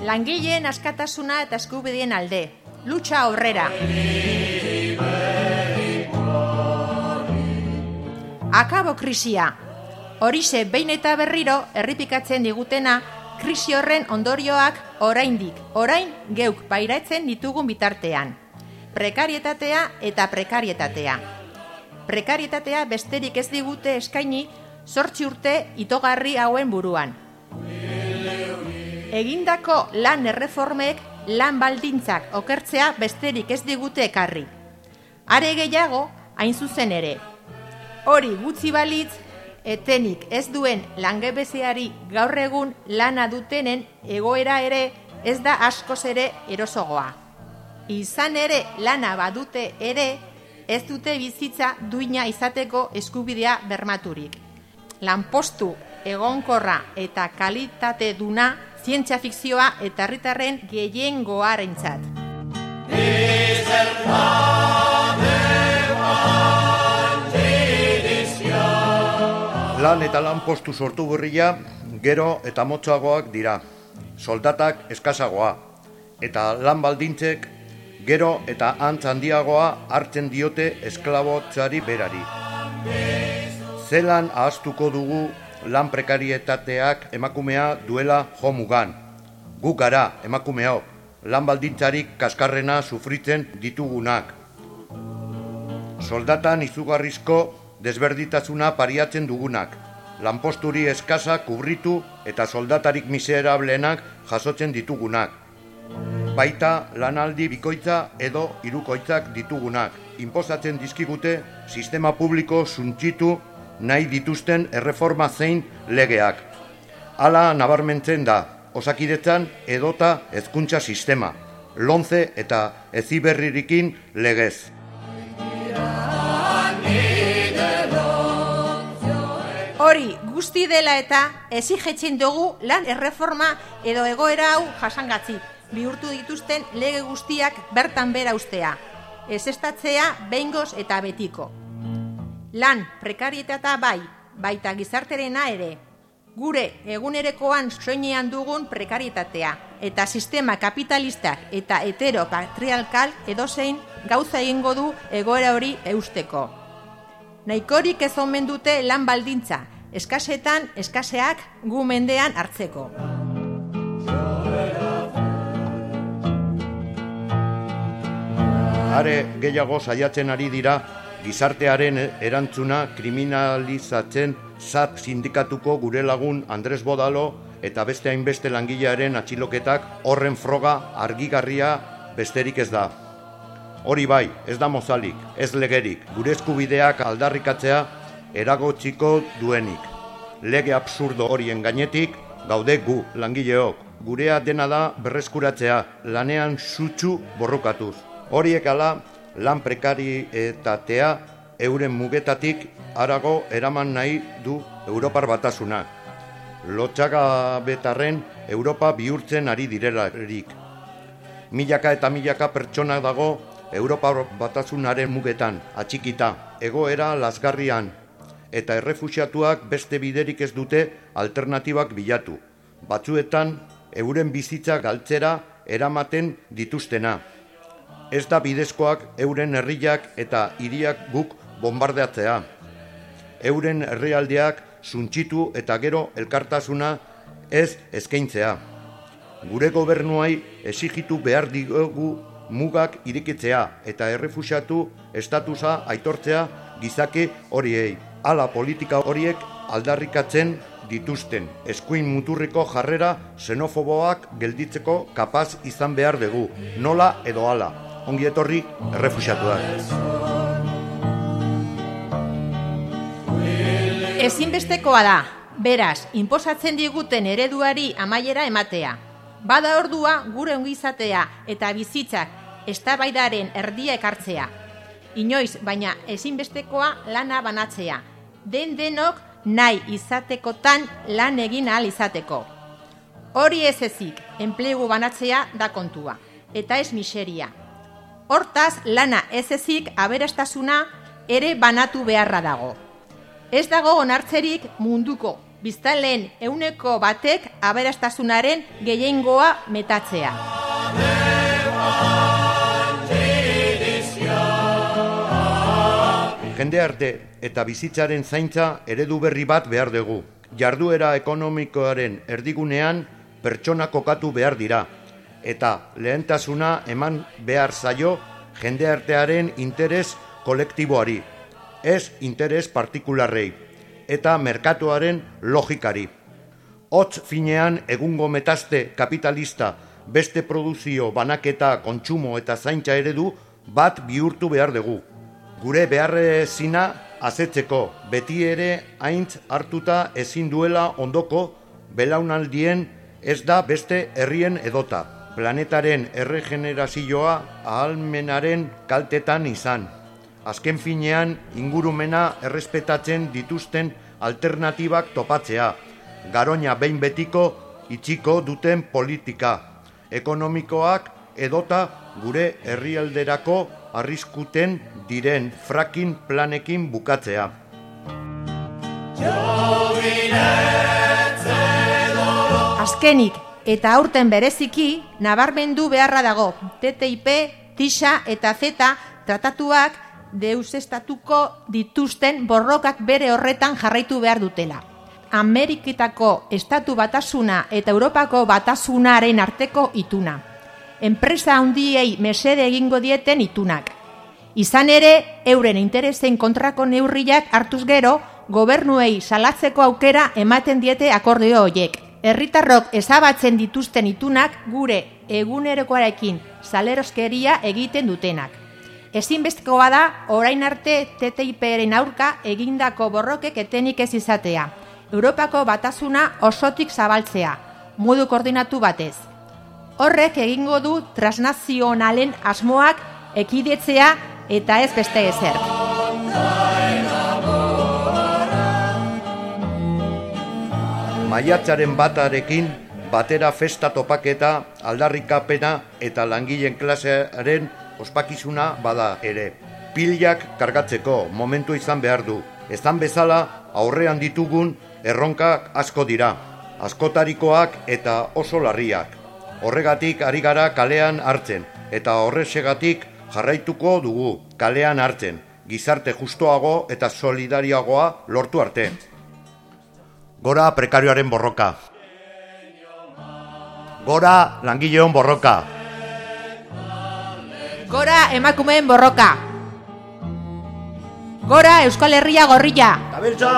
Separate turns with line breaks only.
Langileen askatasuna eta eskubideen alde. Lucha aurrera. Akabo krisia. Horixe behin eta berriro erripikatzen digutena krisi horren ondorioak oraindik, orain geuk pairatzen ditugun bitartean. Prekarietatea eta prekarietatea. Prekarietatea besterik ez digute eskaini sortzi urte itogarri hauen buruan. Egindako lan erreformek lan baldintzak okertzea besterik ez digute ekarri. Are gehiago, hain zuzen ere. Hori gutxi balitz, etenik ez duen langebezeari gaur egun lana dutenen egoera ere ez da askoz ere erosogoa. Izan ere lana badute ere ez dute bizitza duina izateko eskubidea bermaturik. Lanpostu egonkorra eta kalitate duna zientzia fikzioa eta herritarren gehien goarentzat.
Lan eta lan postu sortu berria, gero eta motxoagoak dira. Soldatak eskasagoa. Eta lan baldintzek, gero eta antz handiagoa hartzen diote esklabotzari berari. Zelan ahaztuko dugu lan prekarietateak emakumea duela jomugan. Gu gara, emakumeo, lan baldintzarik kaskarrena sufritzen ditugunak. Soldatan izugarrizko desberditasuna pariatzen dugunak. Lanposturi eskasa kubritu eta soldatarik miserablenak jasotzen ditugunak. Baita lanaldi bikoitza edo hirukoitzak ditugunak. Inposatzen dizkigute sistema publiko suntxitu nahi dituzten erreforma zein legeak. Hala nabarmentzen da, osakidetzan edota hezkuntza sistema, lonze eta eziberririkin legez.
Hori guzti dela eta ezigetzen dugu lan erreforma edo egoera hau jasangatzi bihurtu dituzten lege guztiak bertan bera ustea. Ez behingoz eta betiko. Lan prekarietata bai, baita gizarterena ere. Gure egunerekoan soinean dugun prekarietatea eta sistema kapitalistak eta heteropatriarkal edozein gauza egingo du egoera hori eusteko. Naikorik ez omen dute lan baldintza, eskasetan eskaseak gu mendean hartzeko.
Are gehiago saiatzen ari dira gizartearen erantzuna kriminalizatzen SAP sindikatuko gure lagun Andres Bodalo eta beste hainbeste langilearen atxiloketak horren froga argigarria besterik ez da. Hori bai, ez da mozalik, ez legerik, gure eskubideak aldarrikatzea eragotziko duenik. Lege absurdo horien gainetik, gaude gu, langileok, gurea dena da berreskuratzea, lanean sutsu borrokatuz. Horiek ala, lan prekarietatea euren mugetatik arago eraman nahi du Europar batasuna. Lotxaga betarren Europa bihurtzen ari direlarik. Milaka eta milaka pertsona dago Europar batasunaren mugetan, atxikita, egoera lasgarrian, eta errefusiatuak beste biderik ez dute alternatibak bilatu. Batzuetan, euren bizitza galtzera eramaten dituztena. Ez da bidezkoak euren herriak eta hiriak guk bombardeatzea. Euren herrialdeak suntxitu eta gero elkartasuna ez eskaintzea. Gure gobernuai esigitu behar digugu mugak irikitzea eta errefusiatu estatusa aitortzea gizake horiei. Hala politika horiek aldarrikatzen dituzten eskuin muturriko jarrera xenofoboak gelditzeko kapaz izan behar dugu, nola edo hala, ongi etorri errefusiatuak.
Ezinbestekoa da, beraz, inposatzen diguten ereduari amaiera ematea. Bada ordua gure ongizatea eta bizitzak eztabaidaren erdia ekartzea. Inoiz, baina ezinbestekoa lana banatzea. Den denok nahi izatekotan lan egin ahal izateko. Hori ez ezik, enplegu banatzea da kontua, eta ez miseria. Hortaz, lana ez ezik aberastasuna ere banatu beharra dago. Ez dago onartzerik munduko biztanleen euneko batek aberastasunaren gehiengoa metatzea.
Jende arte eta bizitzaren zaintza eredu berri bat behar dugu. Jarduera ekonomikoaren erdigunean pertsona kokatu behar dira. Eta lehentasuna eman behar zaio jende artearen interes kolektiboari. Ez interes partikularrei eta merkatuaren logikari. Hotz finean egungo metazte kapitalista beste produzio banaketa kontsumo eta zaintza eredu bat bihurtu behar dugu. Gure beharrezina azetzeko beti ere haintz hartuta ezin duela ondoko belaunaldien ez da beste herrien edota. Planetaren erregenerazioa ahalmenaren kaltetan izan. Azken finean ingurumena errespetatzen dituzten alternatibak topatzea, garoña behin betiko itxiko duten politika, ekonomikoak edota gure herrialderako arriskuten diren frakin planekin bukatzea.
Azkenik eta aurten bereziki nabarmendu beharra dago TTIP, TISA eta Z tratatuak deus estatuko dituzten borrokak bere horretan jarraitu behar dutela. Ameriketako estatu batasuna eta Europako batasunaren arteko ituna. Enpresa handiei mesede egingo dieten itunak. Izan ere, euren interesen kontrako neurriak hartuz gero, gobernuei salatzeko aukera ematen diete akordeo hoiek. Herritarrok ezabatzen dituzten itunak gure egunerokoarekin saleroskeria egiten dutenak. Ezinbestikoa da orain arte TTIPren aurka egindako borrokek etenik ez izatea. Europako batasuna osotik zabaltzea, modu koordinatu batez. Horrek egingo du transnazionalen asmoak ekidetzea eta ez beste ezer.
Maiatzaren batarekin batera festa topaketa, aldarrikapena eta langileen klasearen ospakizuna bada ere. Pilak kargatzeko momentu izan behar du. Ezan bezala aurrean ditugun erronkak asko dira. Askotarikoak eta oso larriak. Horregatik ari gara kalean hartzen eta horresegatik jarraituko dugu kalean hartzen. Gizarte justoago eta solidariagoa lortu arte. Gora prekarioaren borroka. Gora langileon borroka.
Gora emakumeen borroka. Gora Euskal Herria gorrilla.
Tabeltza!